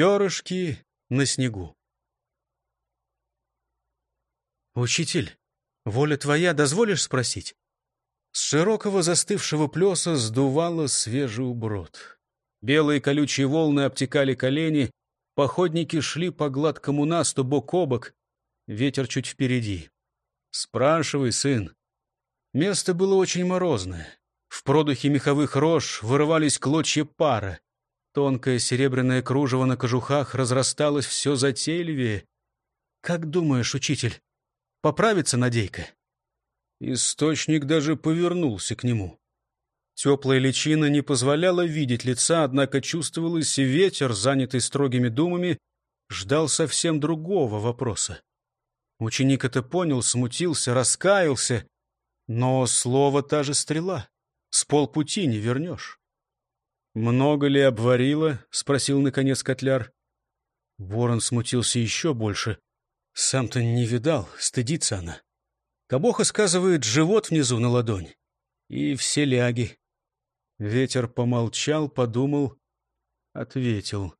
Перышки на снегу. «Учитель, воля твоя, дозволишь спросить?» С широкого застывшего плеса сдувало свежий уброд. Белые колючие волны обтекали колени, походники шли по гладкому насту бок о бок, ветер чуть впереди. «Спрашивай, сын». Место было очень морозное. В продухе меховых рож вырывались клочья пара. Тонкое серебряное кружево на кожухах разрасталось все затейливее. «Как думаешь, учитель, поправится Надейка?» Источник даже повернулся к нему. Теплая личина не позволяла видеть лица, однако чувствовалось, и ветер, занятый строгими думами, ждал совсем другого вопроса. Ученик это понял, смутился, раскаялся, но слово та же стрела. С полпути не вернешь. «Много ли обварила?» — спросил, наконец, котляр. Ворон смутился еще больше. Сам-то не видал, стыдится она. Кабоха сказывает, живот внизу на ладонь. И все ляги. Ветер помолчал, подумал, ответил.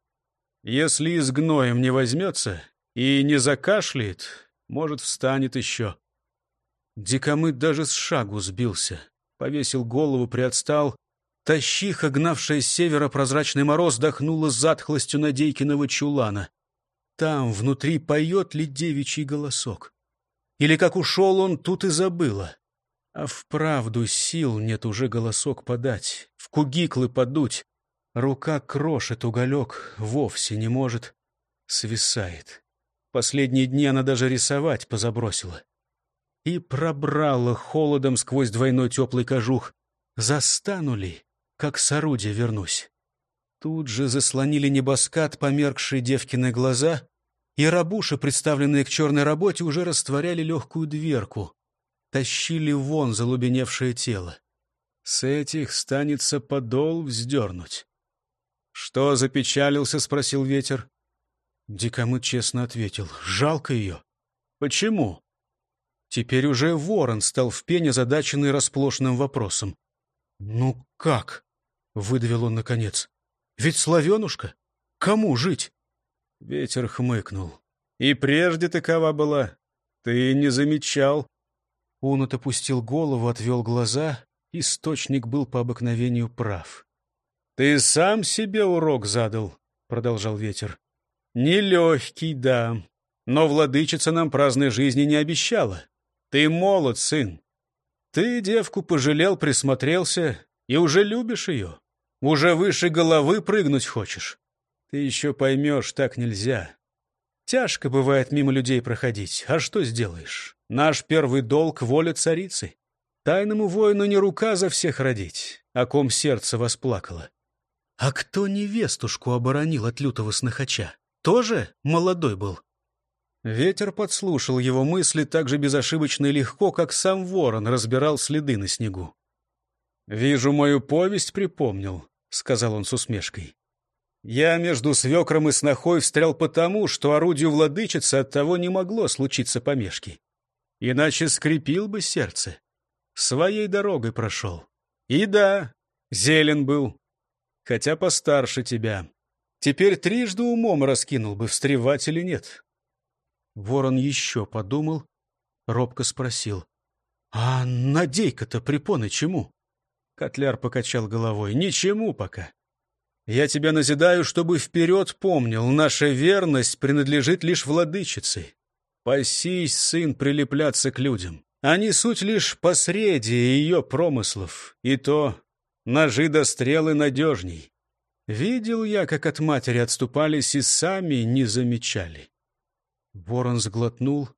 Если с гноем не возьмется и не закашляет, может, встанет еще. Дикомыт даже с шагу сбился, повесил голову, приотстал. Тащиха, гнавшая с севера прозрачный мороз, дохнула затхлостью Надейкиного чулана. Там, внутри, поет ли девичий голосок? Или как ушел он, тут и забыла. А вправду сил нет уже голосок подать, в кугиклы подуть. Рука крошит уголек, вовсе не может, свисает. Последние дни она даже рисовать позабросила. И пробрала холодом сквозь двойной теплый кожух. Застану ли, как с орудия вернусь? Тут же заслонили небоскат померкшие девкины глаза, и рабуши, представленные к черной работе, уже растворяли легкую дверку, тащили вон залубеневшее тело. С этих станется подол вздернуть. — Что запечалился? — спросил ветер. Дикомыт честно ответил. — Жалко ее. — Почему? Теперь уже ворон стал в пене задаченный расплошенным вопросом. — Ну как? — выдавил он наконец. — Ведь славенушка. Кому жить? Ветер хмыкнул. «И прежде такова была. Ты не замечал». Он отопустил голову, отвел глаза. Источник был по обыкновению прав. «Ты сам себе урок задал», — продолжал ветер. «Нелегкий, да, но владычица нам праздной жизни не обещала. Ты молод, сын. Ты девку пожалел, присмотрелся и уже любишь ее. Уже выше головы прыгнуть хочешь. Ты еще поймешь, так нельзя. Тяжко бывает мимо людей проходить. А что сделаешь? Наш первый долг — воля царицы. Тайному воину не рука за всех родить, о ком сердце восплакало. А кто невестушку оборонил от лютого снохача? Тоже молодой был? Ветер подслушал его мысли так же безошибочно и легко, как сам ворон разбирал следы на снегу. «Вижу, мою повесть припомнил», — сказал он с усмешкой. Я между свекром и снохой встрял потому, что орудию владычицы от того не могло случиться помешки. Иначе скрипил бы сердце. Своей дорогой прошел. И да, зелен был, хотя постарше тебя. Теперь трижды умом раскинул бы, встревать или нет. Ворон еще подумал, робко спросил. — А надейка-то препоны чему? Котляр покачал головой. — Ничему пока. Я тебя назидаю, чтобы вперед помнил, наша верность принадлежит лишь владычице. Пасись, сын, прилепляться к людям. Они суть лишь посредие ее промыслов, и то ножи до стрелы надежней. Видел я, как от матери отступались и сами не замечали. Ворон сглотнул,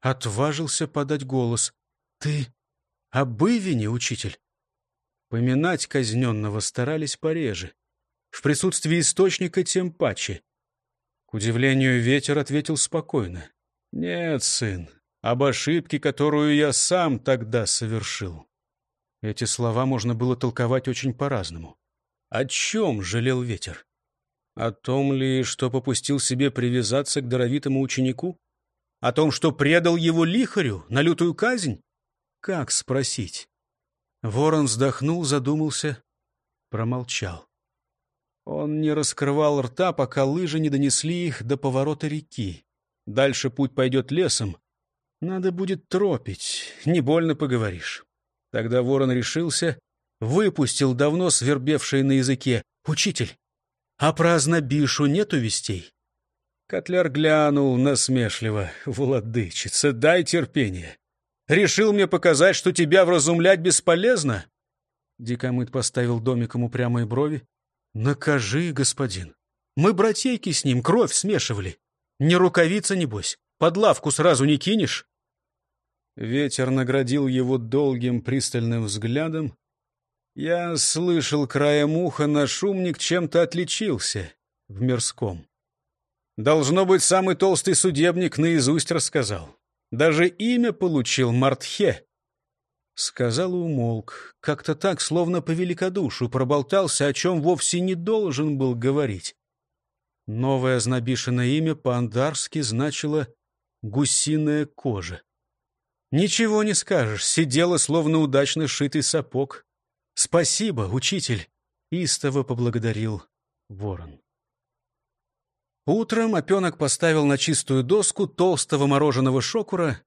отважился подать голос. — Ты об учитель? Поминать казненного старались пореже. В присутствии источника тем паче. К удивлению, ветер ответил спокойно. «Нет, сын, об ошибке, которую я сам тогда совершил». Эти слова можно было толковать очень по-разному. О чем жалел ветер? О том ли, что попустил себе привязаться к даровитому ученику? О том, что предал его лихарю на лютую казнь? Как спросить? Ворон вздохнул, задумался, промолчал. Он не раскрывал рта, пока лыжи не донесли их до поворота реки. Дальше путь пойдет лесом. Надо будет тропить, не больно поговоришь. Тогда ворон решился, выпустил давно свербевший на языке. «Учитель, а про Азнабишу нету вестей?» Котляр глянул насмешливо. «Владычица, дай терпение. Решил мне показать, что тебя вразумлять бесполезно?» Дикомыт поставил домиком упрямые брови. «Накажи, господин. Мы братейки с ним, кровь смешивали. Не рукавица, небось. Под лавку сразу не кинешь?» Ветер наградил его долгим пристальным взглядом. Я слышал краем уха, наш шумник чем-то отличился в мирском. Должно быть, самый толстый судебник наизусть рассказал. Даже имя получил Мартхе. Сказал и умолк. Как-то так, словно по великодушию, проболтался, о чем вовсе не должен был говорить. Новое ознобишенное имя по-андарски значило «гусиная кожа». Ничего не скажешь, сидела, словно удачно сшитый сапог. «Спасибо, учитель!» — истово поблагодарил ворон. Утром опенок поставил на чистую доску толстого мороженого шокура,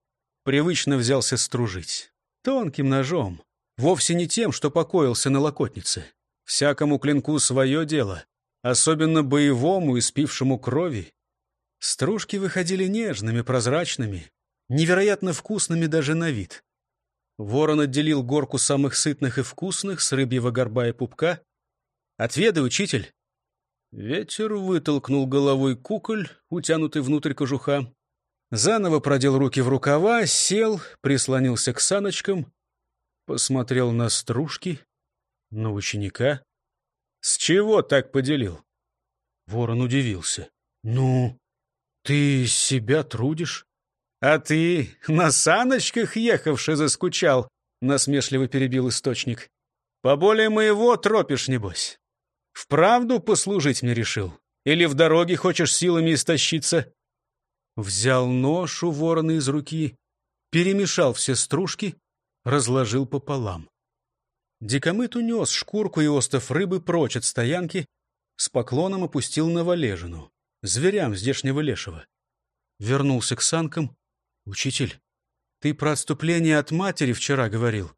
привычно взялся стружить. Тонким ножом, вовсе не тем, что покоился на локотнице. Всякому клинку свое дело, особенно боевому и спившему крови. Стружки выходили нежными, прозрачными, невероятно вкусными даже на вид. Ворон отделил горку самых сытных и вкусных с рыбьего горба и пупка. «Отведай, учитель!» Ветер вытолкнул головой куколь, утянутый внутрь кожуха. Заново продел руки в рукава, сел, прислонился к саночкам, посмотрел на стружки, на ученика. «С чего так поделил?» Ворон удивился. «Ну, ты себя трудишь?» «А ты на саночках ехавши заскучал?» — насмешливо перебил источник. «Поболее моего тропишь, небось. Вправду послужить мне решил? Или в дороге хочешь силами истощиться?» Взял нож у ворона из руки, перемешал все стружки, разложил пополам. Дикомыт унес шкурку и остов рыбы прочь от стоянки, с поклоном опустил на валежину, зверям здешнего лешего. Вернулся к санкам. «Учитель, ты про отступление от матери вчера говорил?»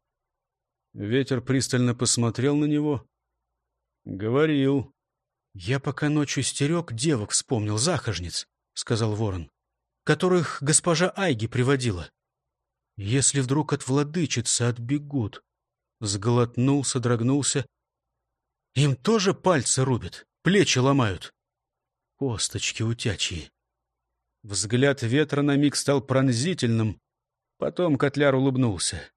Ветер пристально посмотрел на него. «Говорил». «Я пока ночью стерег, девок вспомнил, захожниц», — сказал ворон которых госпожа Айги приводила. Если вдруг от владычицы отбегут, сглотнул, содрогнулся. Им тоже пальцы рубят, плечи ломают. Косточки утячие. Взгляд ветра на миг стал пронзительным. Потом котляр улыбнулся.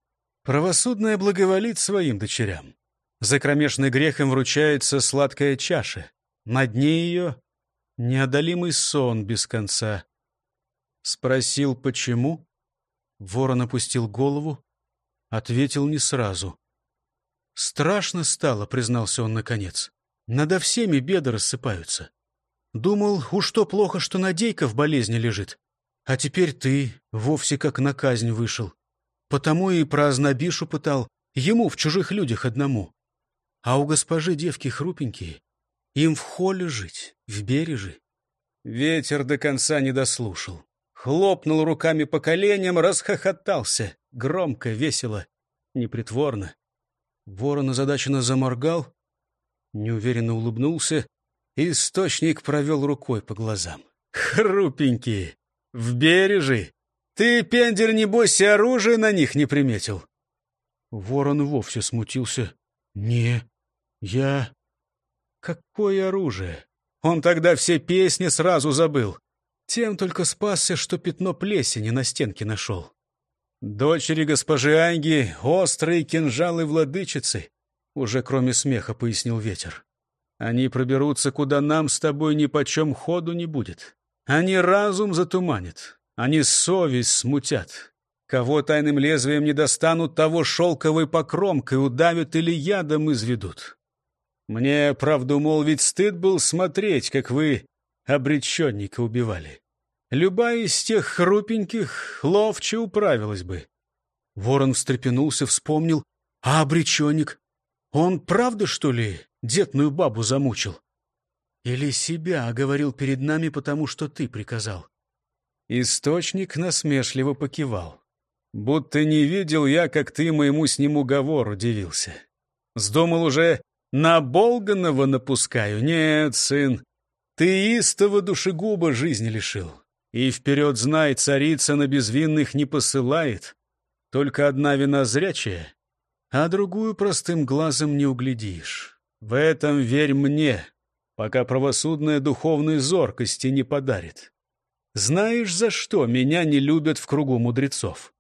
Правосудное благоволит своим дочерям. За кромешный грех им вручается сладкая чаша. На дне ее неодолимый сон без конца. Спросил, почему? Ворон опустил голову, ответил не сразу. «Страшно стало», — признался он наконец. «Надо всеми беды рассыпаются. Думал, уж то плохо, что Надейка в болезни лежит. А теперь ты вовсе как на казнь вышел. Потому и про Азнабишу пытал, ему в чужих людях одному. А у госпожи девки хрупенькие, им в холле жить, в береже». Ветер до конца не дослушал хлопнул руками по коленям, расхохотался. Громко, весело, непритворно. Ворон озадаченно заморгал, неуверенно улыбнулся. Источник провел рукой по глазам. «Хрупенькие! В бережи! Ты, пендель, небось, и оружие на них не приметил!» Ворон вовсе смутился. «Не, я...» «Какое оружие?» Он тогда все песни сразу забыл. Тем только спасся, что пятно плесени на стенке нашел. Дочери госпожи Анги — острые кинжалы владычицы, уже кроме смеха пояснил ветер. Они проберутся, куда нам с тобой ни почем ходу не будет. Они разум затуманят, они совесть смутят. Кого тайным лезвием не достанут, того шелковой покромкой удавят или ядом изведут. Мне, правду молвить, стыд был смотреть, как вы обреченника убивали. Любая из тех хрупеньких ловче управилась бы. Ворон встрепенулся, вспомнил. А обреченник? Он правда, что ли, детную бабу замучил? Или себя оговорил перед нами, потому что ты приказал?» Источник насмешливо покивал. «Будто не видел я, как ты моему с ним уговору удивился. Сдумал уже на Болганова напускаю. Нет, сын, ты истово душегуба жизни лишил. И вперед знай, царица на безвинных не посылает. Только одна вина зрячая, а другую простым глазом не углядишь. В этом верь мне, пока правосудная духовной зоркости не подарит. Знаешь, за что меня не любят в кругу мудрецов?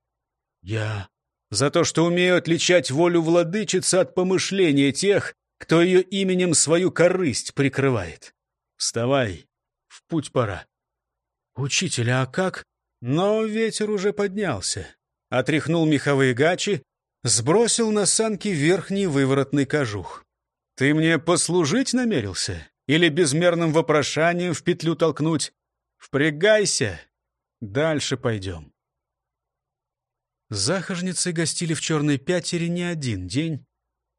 Я. За то, что умею отличать волю владычицы от помышления тех, кто ее именем свою корысть прикрывает. Вставай, в путь пора. Учитель, а как? Но ветер уже поднялся. Отряхнул меховые гачи, сбросил на санки верхний выворотный кожух. Ты мне послужить намерился? Или безмерным вопрошанием в петлю толкнуть? Впрягайся, дальше пойдем. Захожницы гостили в черной пятере не один день.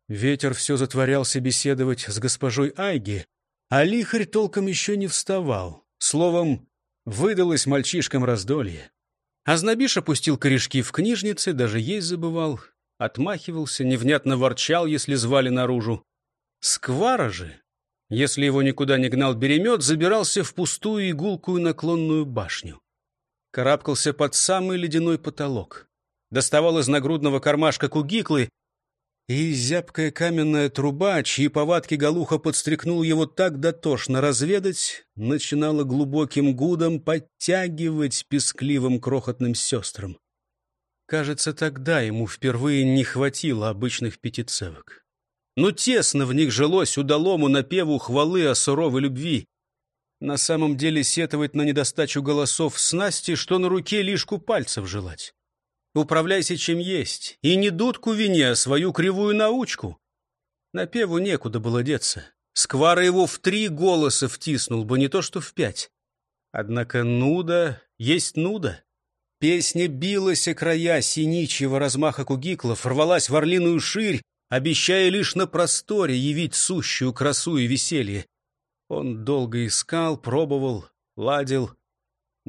Ветер все затворялся беседовать с госпожой Айги, а лихарь толком еще не вставал. Словом, выдалось мальчишкам раздолье. Азнабиш опустил корешки в книжнице, даже есть забывал. Отмахивался, невнятно ворчал, если звали наружу. Сквара же, если его никуда не гнал беремет, забирался в пустую игулкую наклонную башню. Карабкался под самый ледяной потолок. Доставал из нагрудного кармашка кугиклы и зябкая каменная труба, чьи повадки Галуха подстрекнул его так дотошно разведать, начинала глубоким гудом подтягивать пескливым крохотным сестрам. Кажется, тогда ему впервые не хватило обычных пятицевок. Но тесно в них жилось удалому напеву хвалы о суровой любви. На самом деле сетовать на недостачу голосов снасти, что на руке лишку пальцев желать. Управляйся чем есть, и не дудку вине, а свою кривую научку. На певу некуда было деться. Сквара его в три голоса втиснул бы, не то что в пять. Однако нуда есть нуда. Песня билась о края синичьего размаха кугиклов, рвалась в орлиную ширь, обещая лишь на просторе явить сущую красу и веселье. Он долго искал, пробовал, ладил,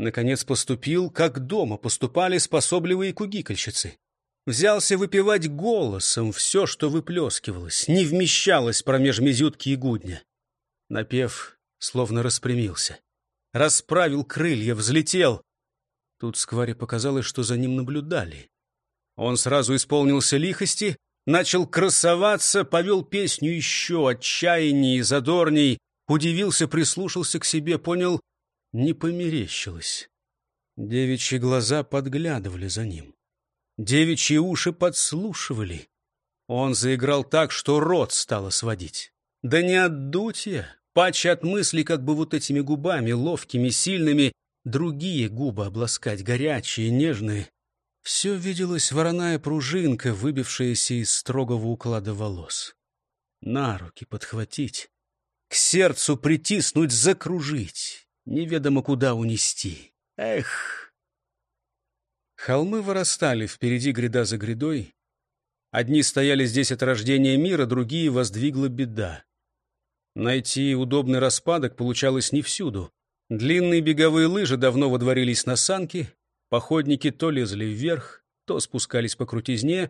Наконец поступил, как дома поступали способливые кугикальщицы. Взялся выпивать голосом все, что выплескивалось, не вмещалось промеж мизютки и гудня. Напев словно распрямился. Расправил крылья, взлетел. Тут Скваре показалось, что за ним наблюдали. Он сразу исполнился лихости, начал красоваться, повел песню еще отчаянней, задорней, удивился, прислушался к себе, понял, не померещилось. Девичьи глаза подглядывали за ним. Девичьи уши подслушивали. Он заиграл так, что рот стало сводить. Да не от дутья, паче от мысли, как бы вот этими губами, ловкими, сильными, другие губы обласкать, горячие, нежные. Все виделась вороная пружинка, выбившаяся из строгого уклада волос. На руки подхватить, к сердцу притиснуть, закружить неведомо куда унести. Эх! Холмы вырастали впереди гряда за грядой. Одни стояли здесь от рождения мира, другие воздвигла беда. Найти удобный распадок получалось не всюду. Длинные беговые лыжи давно водворились на санки, походники то лезли вверх, то спускались по крутизне,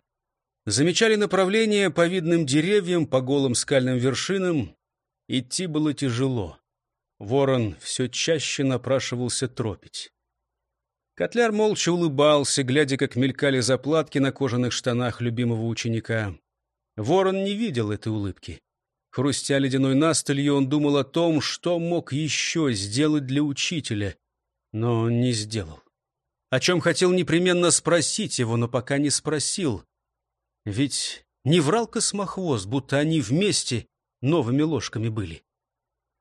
замечали направление по видным деревьям, по голым скальным вершинам. Идти было тяжело. Ворон все чаще напрашивался тропить. Котляр молча улыбался, глядя, как мелькали заплатки на кожаных штанах любимого ученика. Ворон не видел этой улыбки. Хрустя ледяной настылью, он думал о том, что мог еще сделать для учителя, но не сделал. О чем хотел непременно спросить его, но пока не спросил. Ведь не врал космохвост, будто они вместе новыми ложками были.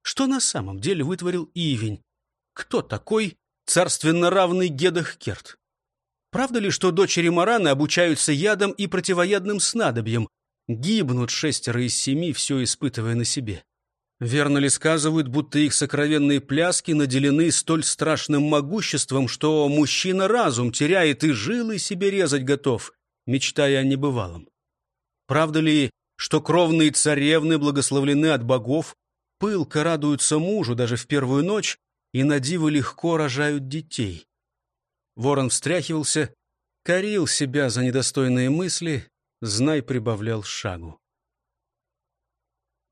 Что на самом деле вытворил Ивень? Кто такой царственно равный Гедахкерт? Правда ли, что дочери Мараны обучаются ядом и противоядным снадобьем, гибнут шестеро из семи, все испытывая на себе? Верно ли сказывают, будто их сокровенные пляски наделены столь страшным могуществом, что мужчина разум теряет и жилы себе резать готов, мечтая о небывалом? Правда ли, что кровные царевны благословлены от богов, пылко радуются мужу даже в первую ночь и на диво легко рожают детей. Ворон встряхивался, корил себя за недостойные мысли, знай прибавлял шагу.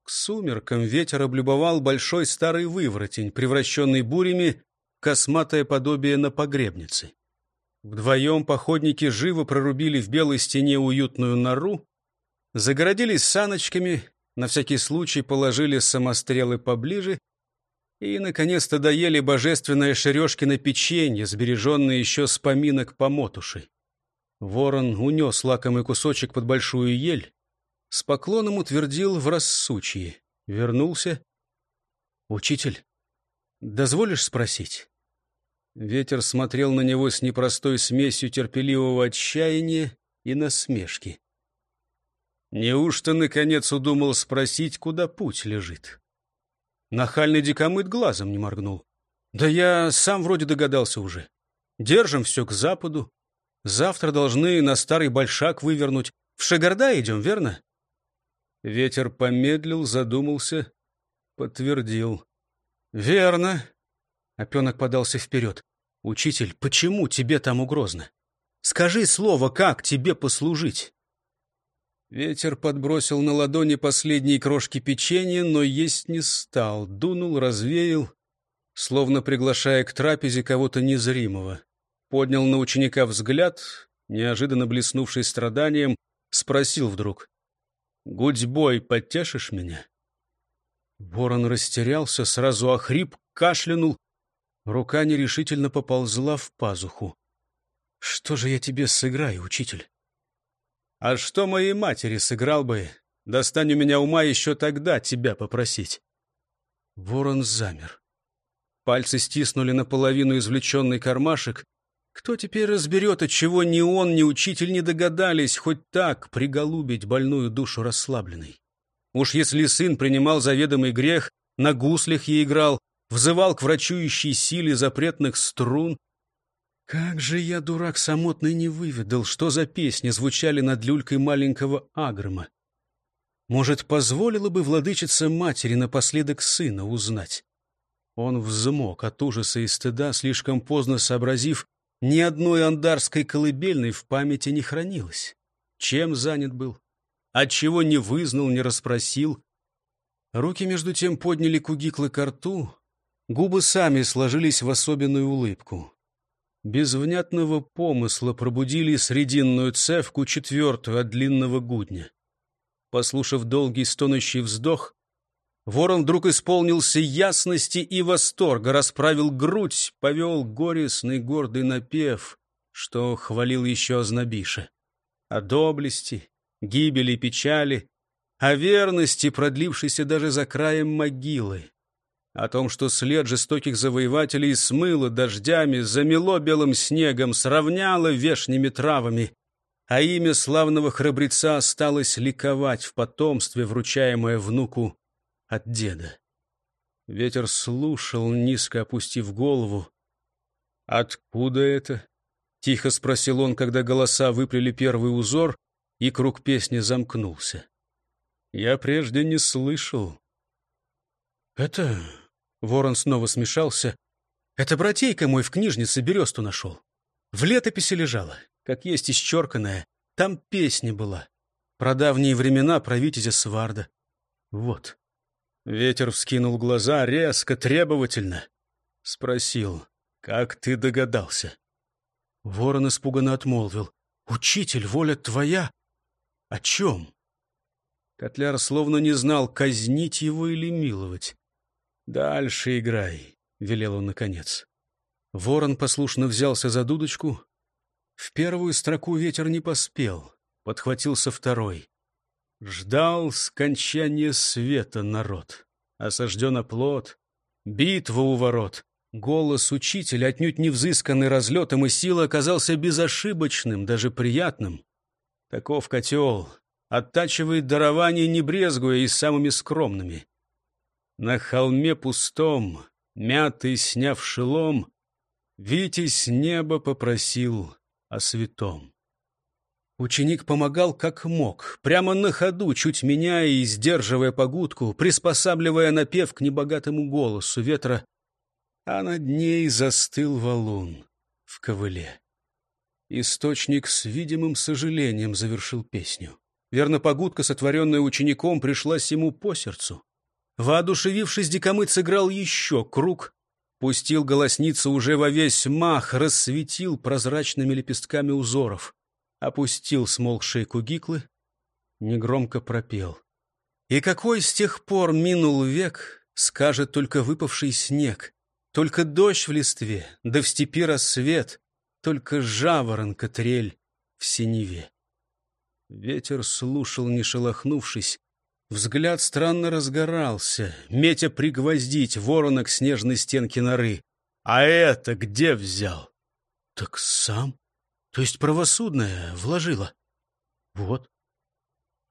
К сумеркам ветер облюбовал большой старый выворотень, превращенный бурями в косматое подобие на погребнице. Вдвоем походники живо прорубили в белой стене уютную нору, загородились саночками, на всякий случай положили самострелы поближе и, наконец-то, доели божественное Шерешкино печенье, сбереженное еще с поминок по мотуши. Ворон унес лакомый кусочек под большую ель, с поклоном утвердил в рассучье, вернулся. «Учитель, дозволишь спросить?» Ветер смотрел на него с непростой смесью терпеливого отчаяния и насмешки. Неужто, наконец, удумал спросить, куда путь лежит? Нахальный дикомыт глазом не моргнул. Да я сам вроде догадался уже. Держим все к западу. Завтра должны на старый большак вывернуть. В Шагарда идем, верно? Ветер помедлил, задумался, подтвердил. Верно. Опенок подался вперед. «Учитель, почему тебе там угрозно? Скажи слово, как тебе послужить?» Ветер подбросил на ладони последние крошки печенья, но есть не стал, дунул, развеял, словно приглашая к трапезе кого-то незримого. Поднял на ученика взгляд, неожиданно блеснувший страданием, спросил вдруг. «Гудьбой подтешишь меня?» Ворон растерялся, сразу охрип, кашлянул, Рука нерешительно поползла в пазуху. «Что же я тебе сыграю, учитель?» «А что моей матери сыграл бы? Достань у меня ума еще тогда тебя попросить». Ворон замер. Пальцы стиснули наполовину извлеченный кармашек. Кто теперь разберет, от чего ни он, ни учитель не догадались хоть так приголубить больную душу расслабленной? Уж если сын принимал заведомый грех, на гуслях ей играл, взывал к врачующей силе запретных струн. Как же я, дурак самотный, не выведал, что за песни звучали над люлькой маленького агрома. Может, позволила бы владычица матери напоследок сына узнать? Он взмок от ужаса и стыда, слишком поздно сообразив, ни одной андарской колыбельной в памяти не хранилось. Чем занят был? Отчего не вызнал, не расспросил? Руки, между тем, подняли кугиклы к рту, Губы сами сложились в особенную улыбку. Без внятного помысла пробудили срединную цевку четвертую от длинного гудня. Послушав долгий стонущий вздох, ворон вдруг исполнился ясности и восторга, расправил грудь, повел горестный гордый напев, что хвалил еще ознобиша. О доблести, гибели, печали, о верности, продлившейся даже за краем могилы о том, что след жестоких завоевателей смыло дождями, замело белым снегом, сравняло вешними травами, а имя славного храбреца осталось ликовать в потомстве, вручаемое внуку от деда. Ветер слушал, низко опустив голову. «Откуда это?» — тихо спросил он, когда голоса выплели первый узор, и круг песни замкнулся. «Я прежде не слышал». «Это Ворон снова смешался. «Это братейка мой в книжнице бересту нашел. В летописи лежала, как есть исчерканная. Там песня была. Про давние времена про витязя Сварда. Вот». Ветер вскинул глаза резко, требовательно. Спросил, «Как ты догадался?» Ворон испуганно отмолвил. «Учитель, воля твоя? О чем?» Котляр словно не знал, казнить его или миловать. «Дальше играй», — велел он наконец. Ворон послушно взялся за дудочку. В первую строку ветер не поспел, подхватился второй. Ждал скончания света народ. Осажден оплот, битва у ворот. Голос учителя, отнюдь не взысканный разлетом и силой, оказался безошибочным, даже приятным. Таков котел, оттачивает дарование, не брезгуя и самыми скромными. На холме пустом, мятый сняв шелом, Витязь небо попросил о святом. Ученик помогал как мог, прямо на ходу, чуть меняя и сдерживая погудку, приспосабливая напев к небогатому голосу ветра, а над ней застыл валун в ковыле. Источник с видимым сожалением завершил песню. Верно, погудка, сотворенная учеником, пришлась ему по сердцу. Воодушевившись, дикомыт сыграл еще круг, пустил голосницу уже во весь мах, рассветил прозрачными лепестками узоров, опустил смолкшие кугиклы, негромко пропел. И какой с тех пор минул век, скажет только выпавший снег, только дождь в листве, да в степи рассвет, только жаворонка трель в синеве. Ветер слушал, не шелохнувшись. Взгляд странно разгорался, метя пригвоздить ворона к снежной стенке норы. А это где взял? Так сам? То есть правосудная вложила? Вот.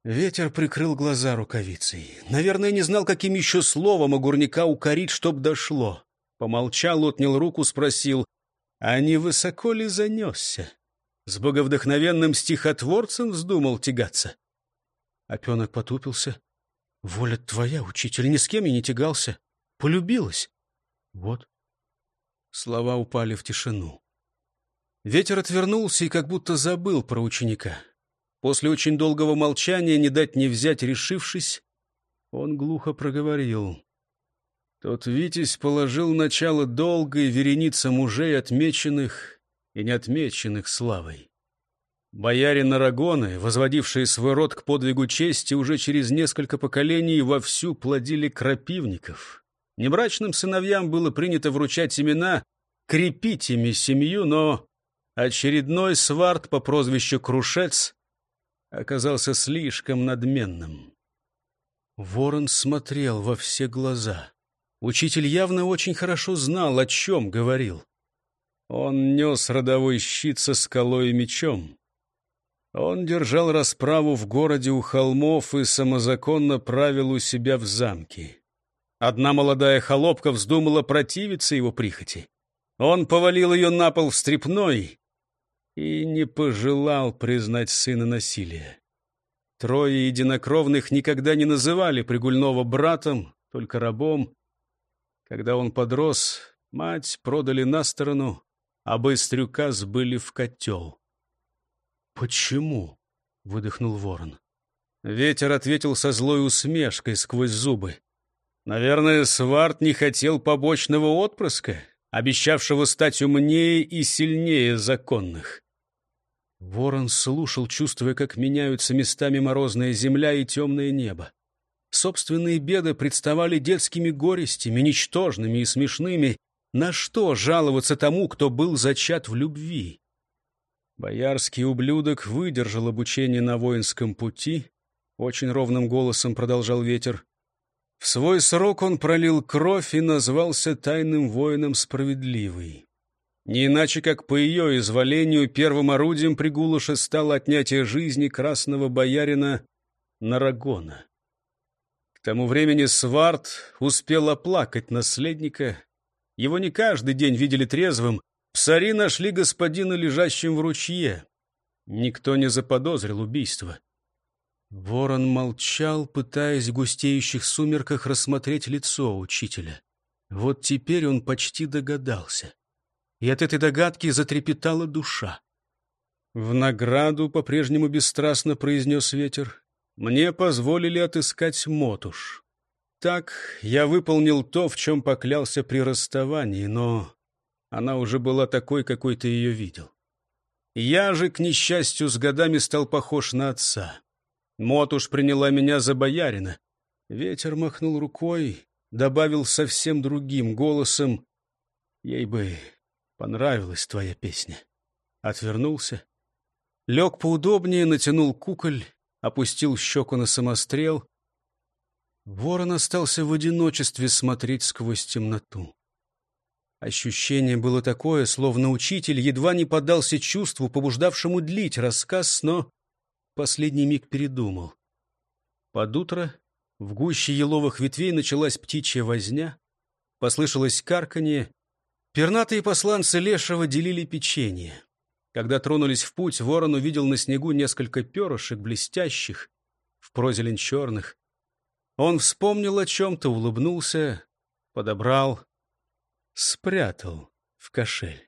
Ветер прикрыл глаза рукавицей. Наверное, не знал, каким еще словом огурника укорить, чтоб дошло. Помолчал, отнял руку, спросил, а не высоко ли занесся? С боговдохновенным стихотворцем вздумал тягаться. Опенок потупился. Воля твоя, учитель, ни с кем я не тягался. Полюбилась. Вот. Слова упали в тишину. Ветер отвернулся и как будто забыл про ученика. После очень долгого молчания, не дать не взять, решившись, он глухо проговорил. Тот Витязь положил начало долгой веренице мужей, отмеченных и неотмеченных славой. Боярин Арагоны, возводившие свой род к подвигу чести, уже через несколько поколений вовсю плодили крапивников. Небрачным сыновьям было принято вручать имена, крепить ими семью, но очередной сварт по прозвищу Крушец оказался слишком надменным. Ворон смотрел во все глаза. Учитель явно очень хорошо знал, о чем говорил. Он нес родовой щит со скалой и мечом. Он держал расправу в городе у холмов и самозаконно правил у себя в замке. Одна молодая холопка вздумала противиться его прихоти. Он повалил ее на пол в стрепной и не пожелал признать сына насилия. Трое единокровных никогда не называли Пригульного братом, только рабом. Когда он подрос, мать продали на сторону, а быстрюка сбыли в котел. «Почему?» — выдохнул ворон. Ветер ответил со злой усмешкой сквозь зубы. «Наверное, Сварт не хотел побочного отпрыска, обещавшего стать умнее и сильнее законных». Ворон слушал, чувствуя, как меняются местами морозная земля и темное небо. Собственные беды представали детскими горестями, ничтожными и смешными. На что жаловаться тому, кто был зачат в любви? Боярский ублюдок выдержал обучение на воинском пути. Очень ровным голосом продолжал ветер. В свой срок он пролил кровь и назвался тайным воином справедливый. Не иначе, как по ее изволению, первым орудием Пригулыша стало отнятие жизни красного боярина Нарагона. К тому времени Сварт успел оплакать наследника. Его не каждый день видели трезвым. Псари нашли господина лежащим в ручье. Никто не заподозрил убийство. Ворон молчал, пытаясь в густеющих сумерках рассмотреть лицо учителя. Вот теперь он почти догадался. И от этой догадки затрепетала душа. В награду по-прежнему бесстрастно произнес ветер мне позволили отыскать мотуш. Так я выполнил то, в чем поклялся при расставании, но она уже была такой, какой ты ее видел. Я же, к несчастью, с годами стал похож на отца. Мотуш приняла меня за боярина. Ветер махнул рукой, добавил совсем другим голосом. Ей бы понравилась твоя песня. Отвернулся, лег поудобнее, натянул куколь опустил щеку на самострел. Ворон остался в одиночестве смотреть сквозь темноту. Ощущение было такое, словно учитель едва не поддался чувству, побуждавшему длить рассказ, но последний миг передумал. Под утро в гуще еловых ветвей началась птичья возня, послышалось карканье. Пернатые посланцы Лешего делили печенье. Когда тронулись в путь, ворон увидел на снегу несколько перышек, блестящих, в прозелень черных. Он вспомнил о чем-то, улыбнулся, подобрал, спрятал в кошель.